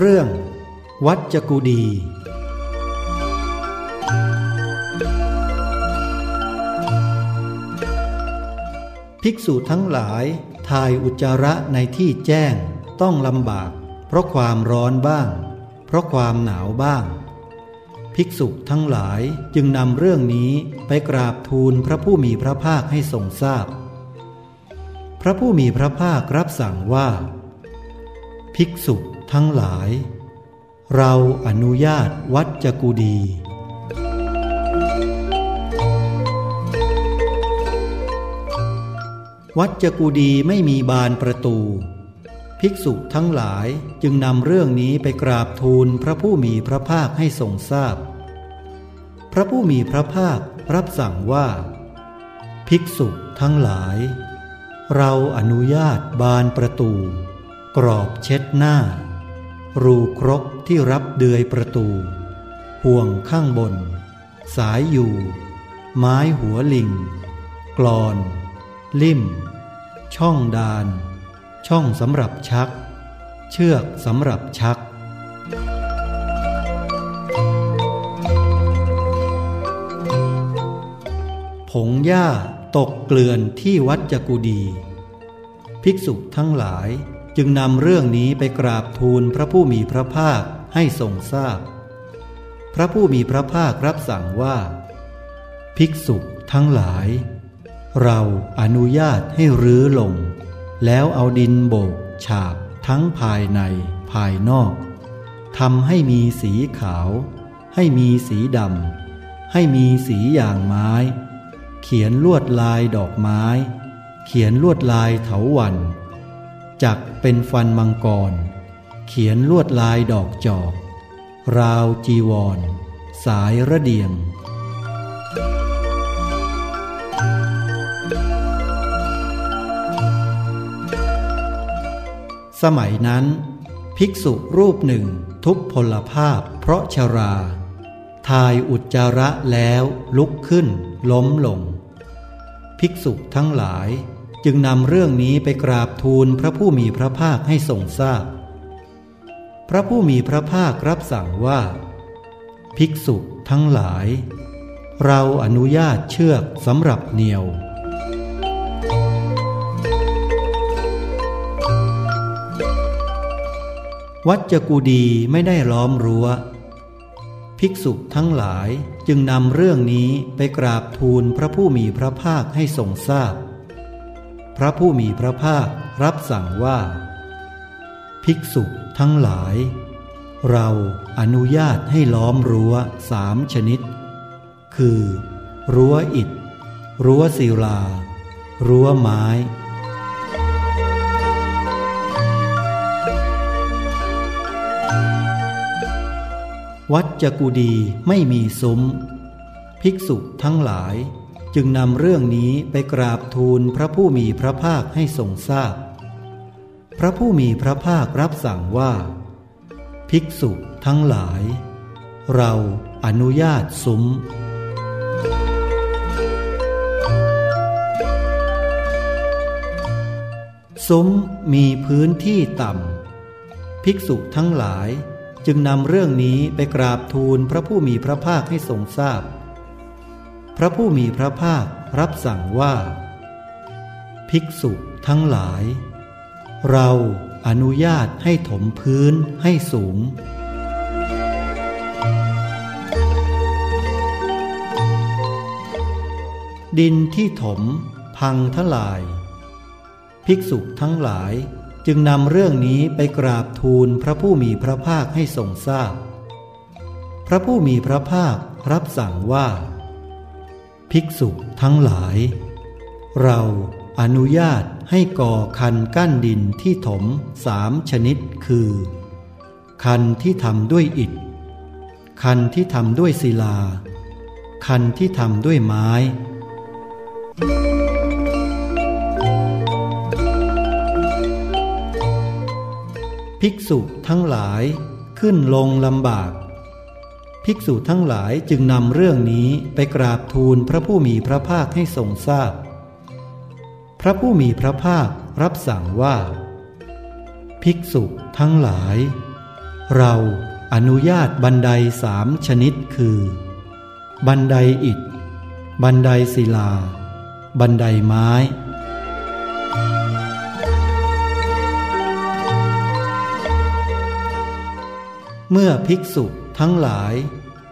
เรื่อง วัดจกุดี ภิกษุทั้งหลายถ่ายอุจจาระในที่แจ้งต้องลำบาก เพราะความร้อนบ้าง เพราะความหนาวบ้าง ภิกษุทั้งหลายจึงนำเรื่องนี้ไปกราบทูลพระผู้มีพระภาคให้ทรงทราบพพระผู้มีพระภาครับสั่งว่า ภิกษุ ทั้งหลาย เราอนุญาตวัดจกุดี วัดจกุดีไม่มีบานประตู ภิกษุทั้งหลายจึงนำเรื่องนี้ไปกราบทูลพระผู้มีพระภาคให้ทรงทราบพพระผู้มีพระภาครับสั่งว่า ภิกษุทั้งหลาย เราอนุญาตบานประตู กรอบเช็ดหน้า รูครกที่รับเดือยประตู ห่วงข้างบน สายอยู่ ไม้หัวลิง กรอน ลิ่ม ช่องดาน ช่องสำหรับชัก เชือกสำหรับชัก ผงหญ้าตกเกลื่อนที่วัดจกุดี ภิกษุทั้งหลาย จึงนำเรื่องนี้ไปกราบทูลพระผู้มีพระภาคให้ทรงทราบพพระผู้มีพระภาครับสั่งว่า ภิกษุทั้งหลาย เราอนุญาตให้รื้อลง แล้วเอาดินโบกฉาบทั้งภายในภายนอกทำให้มีสีขาว ให้มีสีดำให้มีสีอย่างไม้ เขียนลวดลายดอกไม้ เขียนลวดลายเถาวัน จักเป็นฟันมังกร เขียนลวดลายดอกจอก ราวจีวร สายระเดียง สมัยนั้น ภิกษุรูปหนึ่งทุกพลภาพเพราะชรา ทายอุจจาระแล้วลุกขึ้นล้มลง ภิกษุทั้งหลาย จึงนำเรื่องนี้ไปกราบทูลพระผู้มีพระภาคให้ทรงทราบพพระผู้มีพระภาครับสั่งว่า ภิกษุทั้งหลาย เราอนุญาตเชือกสำหรับเหนียว วัดจกูดีไม่ได้ล้อมรัว้ว ภิกษุทั้งหลายจึงนำเรื่องนี้ไปกราบทูลพระผู้มีพระภาคให้ทรงทราบ พระผู้มีพระภาครับสั่งว่า ภิกษุทั้งหลาย เราอนุญาตให้ล้อมรั้วสามชนิด คือ รั้วอิฐ รั้วศิลา รั้วไม้วัดจกุดีไม่มีซุ้ม ภิกษุทั้งหลาย จึงนำเรื่องนี้ไปกราบทูลพระผู้มีพระภาคให้ทรงทราบพพระผู้มีพระภาครับสั่งว่า ภิกษุทั้งหลาย เราอนุญาตซุ้ม ซุ้มมีพื้นที่ต่ำ ภิกษุทั้งหลายจึงนำเรื่องนี้ไปกราบทูลพระผู้มีพระภาคให้ทรงทราบพ พระผู้มีพระภาครับสั่งว่า ภิกษุทั้งหลาย เราอนุญาตให้ถมพื้นให้สูง ดินที่ถม พังทลาย ภิกษุทั้งหลายจึงนำเรื่องนี้ไปกราบทูลพระผู้มีพระภาคให้ทรงทราบพพระผู้มีพระภาครับสั่งว่า ภิกษุทั้งหลาย เราอนุญาตให้ก่อคันกั้นดินที่ถมสามชนิดคือ คันที่ทำด้วยอิฐ คันที่ทำด้วยศิลา คันที่ทำด้วยไม้ ภิกษุทั้งหลายขึ้นลงลำบาก ภิกษุทั้งหลายจึงนำเรื่องนี้ไปกราบทูลพระผู้มีพระภาคให้ทรงทราบพพระผู้มีพระภาครับสั่งว่า ภิกษุทั้งหลาย เราอนุญาตบันไดสามชนิดคือ บันไดอิฐ บันไดศิลา บันไดไม้เมื่อภิกษุ ทั้งหลาย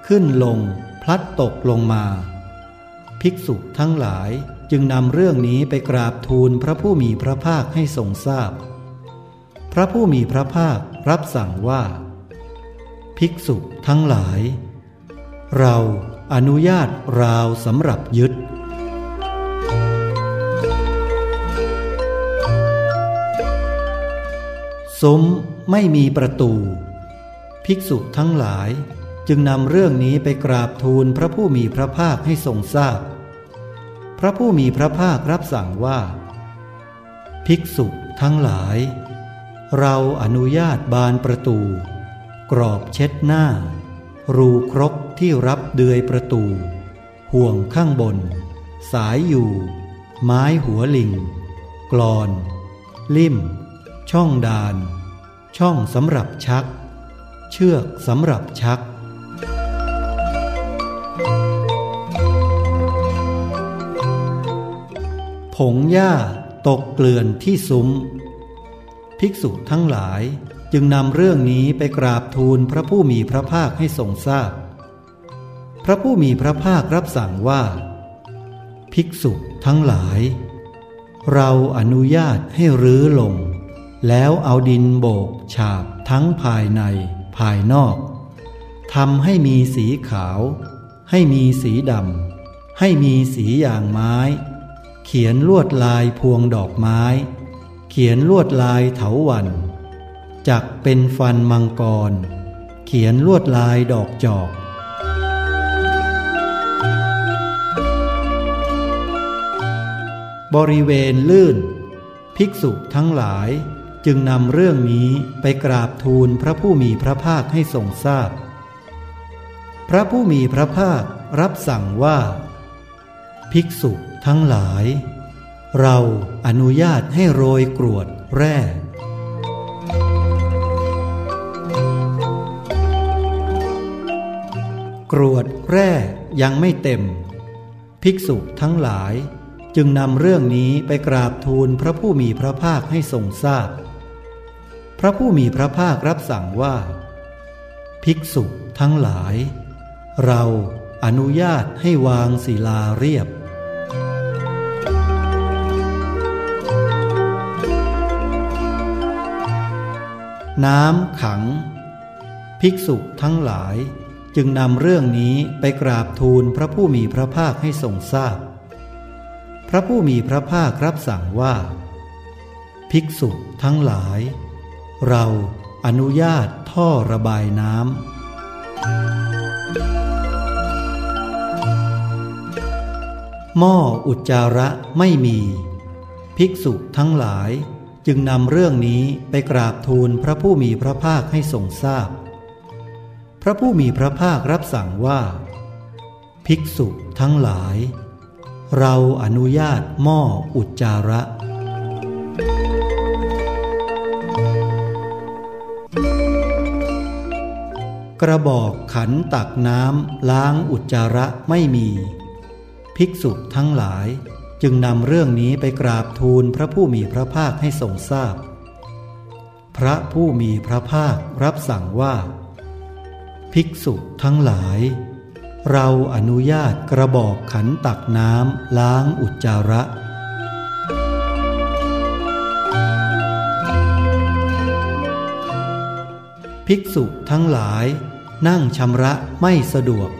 ขึ้นลงพลัดตกลงมา ภิกษุทั้งหลายจึงนำเรื่องนี้ไปกราบทูลพระผู้มีพระภาคให้ทรงทราบพพระผู้มีพระภาครับสั่งว่า ภิกษุทั้งหลาย เราอนุญาตราวสำหรับยึดซุ้มไม่มีประตู ภิกษุทั้งหลาย จึงนำเรื่องนี้ไปกราบทูลพระผู้มีพระภาคให้ทรงทราบพพระผู้มีพระภาครับสั่งว่า ภิกษุทั้งหลาย เราอนุญาตบานประตู กรอบเช็ดหน้า รูครกที่รับเดือยประตู ห่วงข้างบน สายอยู่ ไม้หัวลิง กรอน ลิ่ม ช่องดาน ช่องสำหรับชัก เชือกสำหรับชัก ผงหญ้าตกเกลื่อนที่ซุ้ม ภิกษุทั้งหลายจึงนำเรื่องนี้ไปกราบทูลพระผู้มีพระภาคให้ทรงทราบพพระผู้มีพระภาครับสั่งว่า ภิกษุทั้งหลาย เราอนุญาตให้รื้อลง แล้วเอาดินโบกฉาบทั้งภายใน ภายนอกทำให้มีสีขาว ให้มีสีดำให้มีสีอย่างไม้ เขียนลวดลายพวงดอกไม้ เขียนลวดลายเถาวัน จักเป็นฟันมังกร เขียนลวดลายดอกจอกบริเวณลื่น ภิกษุทั้งหลาย จึงนำเรื่องนี้ไปกราบทูลพระผู้มีพระภาคให้ทรงทราบพพระผู้มีพระภาครับสั่งว่า ภิกษุทั้งหลาย เราอนุญาตให้โรยกรวดแร่กรวดแร่ยังไม่เต็ม ภิกษุทั้งหลายจึงนำเรื่องนี้ไปกราบทูลพระผู้มีพระภาคให้ทรงทราบพ ระผู้มีพระภาครับสั่งว่า ภิกษุทั้งหลาย เราอนุญาตให้วางศิลาเรียบ น้ำขัง ภิกษุทั้งหลายจึงนำเรื่องนี้ไปกราบทูลพระผู้มีพระภาคให้ทรงทราบพพระผู้มีพระภาครับสั่งว่า ภิกษุทั้งหลาย เราอนุญาตท่อระบายน้ำหม้ออุจจาระไม่มี ภิกษุทั้งหลายจึงนำเรื่องนี้ไปกราบทูลพระผู้มีพระภาคให้ทรงทราบพพระผู้มีพระภาครับสั่งว่า ภิกษุทั้งหลาย เราอนุญาตหม้ออุจจาระ กระบอกขันตักน้ำล้างอุจจาระไม่มี ภิกษุทั้งหลายจึงนำเรื่องนี้ไปกราบทูลพระผู้มีพระภาคให้ทรงทราบพพระผู้มีพระภาครับสั่งว่า ภิกษุทั้งหลาย เราอนุญาตกระบอกขันตักน้ำล้างอุจจาระภิกษุทั้งหลาย นั่งชำระไม่สะดวก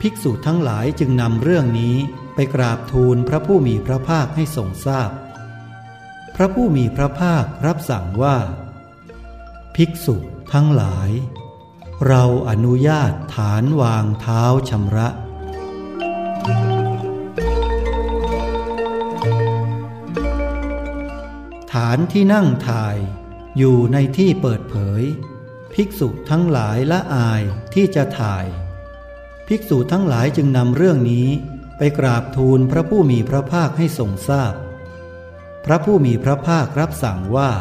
ภิกษุทั้งหลายจึงนำเรื่องนี้ไปกราบทูลพระผู้มีพระภาคให้ทรงทราบพพระผู้มีพระภาครับสั่งว่า ภิกษุทั้งหลาย เราอนุญาตฐานวางเท้าชำระฐานที่นั่งถ่ายอยู่ในที่เปิดเผย ภิกษุทั้งหลายละอายที่จะถ่าย ภิกษุทั้งหลายจึงนำเรื่องนี้ไปกราบทูลพระผู้มีพระภาคให้ทรงทราบพพระผู้มีพระภาครับสั่งว่า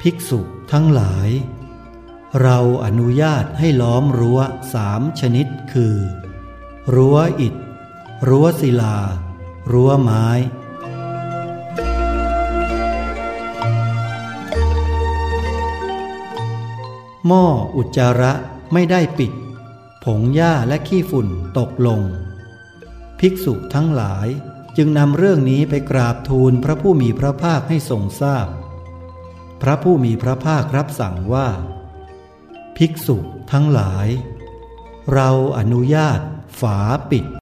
ภิกษุทั้งหลาย เราอนุญาตให้ล้อมรั้วสามชนิดคือ รั้วอิฐรั้วศิลา รั้วไม้ หม้ออุจจาระไม่ได้ปิด ผงหญ้าและขี้ฝุ่นตกลง ภิกษุทั้งหลายจึงนำเรื่องนี้ไปกราบทูลพระผู้มีพระภาคให้ทรงทราบพพระผู้มีพระภาครับสั่งว่า ภิกษุทั้งหลาย เราอนุญาตฝาปิด